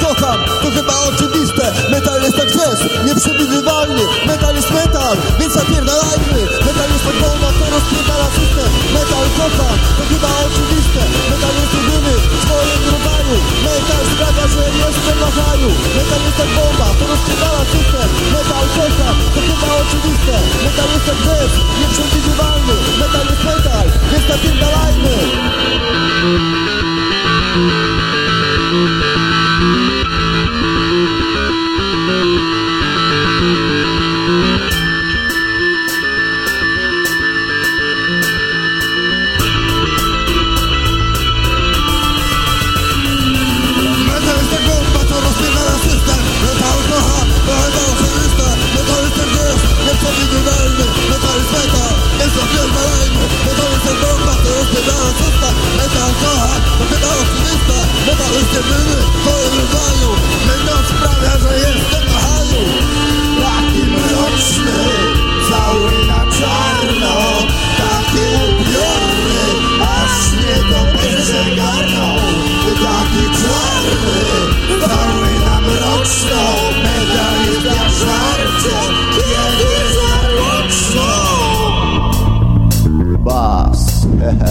kocham, to chyba oczywiste. Metal jest tak jazz, nieprzewidywalny. Metal jest metal, Yeah.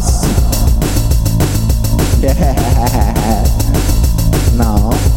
Yeah. No.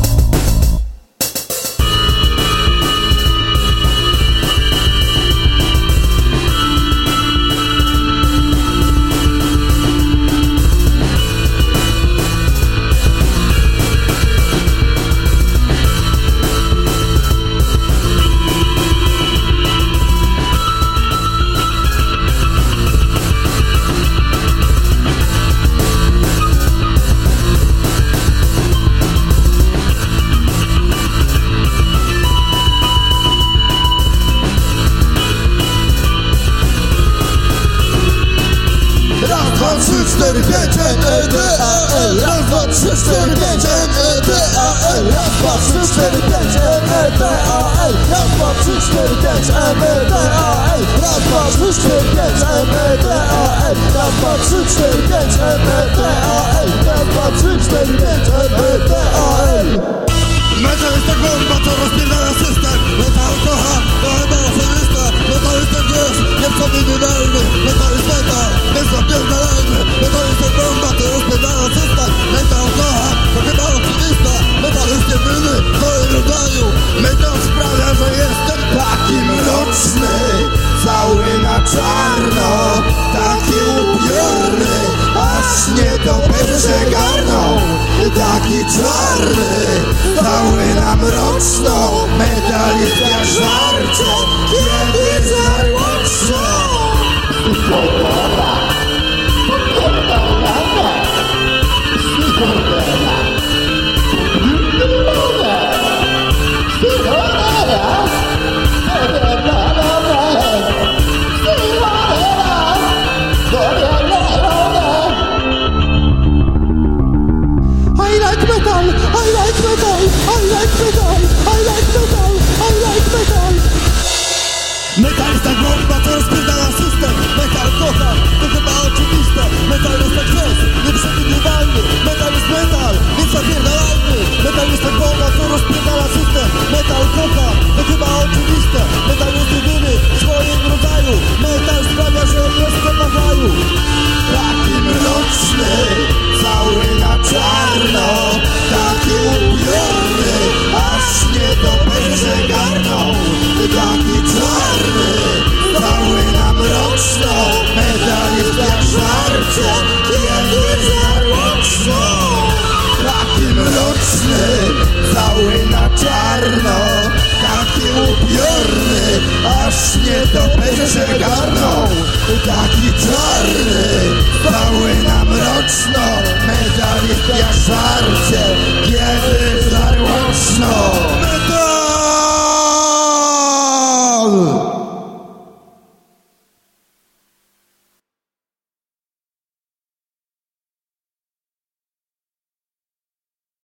Study bedtime, uh, the uh, love box. Study bedtime, uh, the uh, love box. Study bedtime, uh, the uh, love box. Study bedtime, uh, the uh, love box. Study bedtime, uh, the uh, love box. Study bedtime, uh, the uh, love box. jorny, aż mnie to pejsze garną. Taki czarny, cały na mroczno, medal jest jak żarcie.